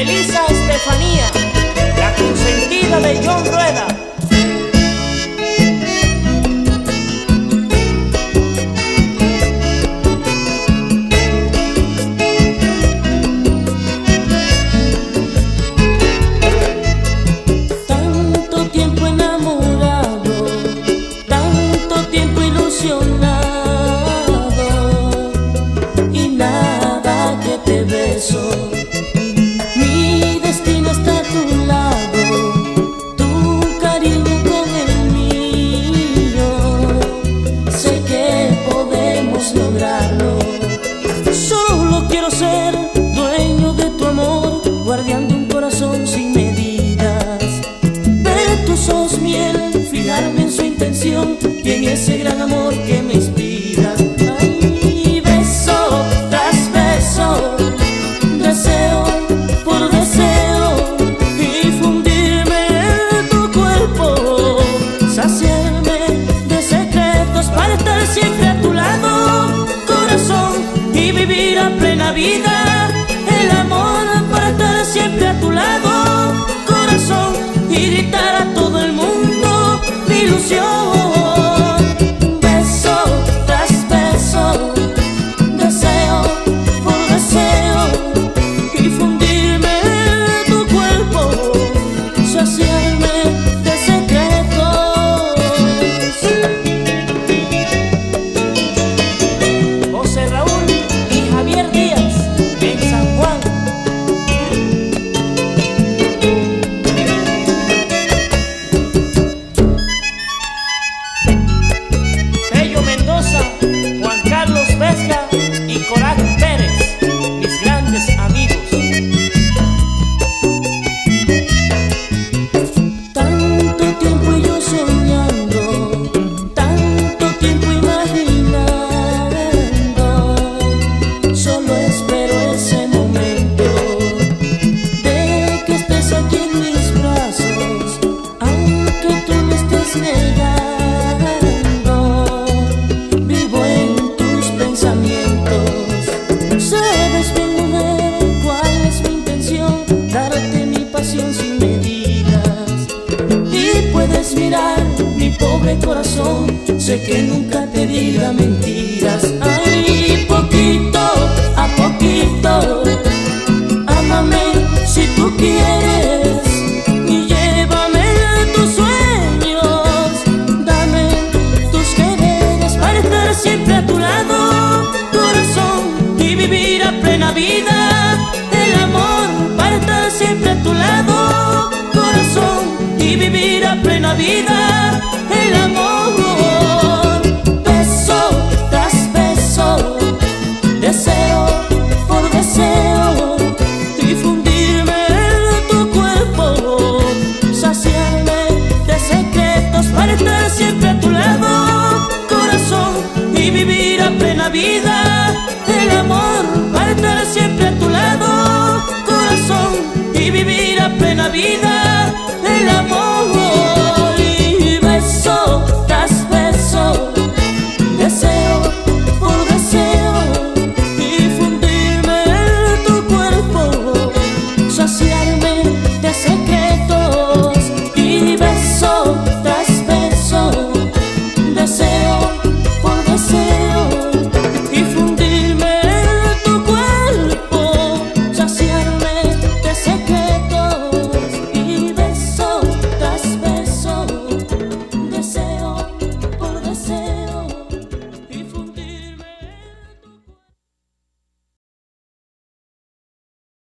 Elisa Estefanía, la consentida de John Rueda. podemos lograr. el amor para estar siempre a tu lado, corazón, irritar pobre corazón, sé que nunca te di la mentira. be the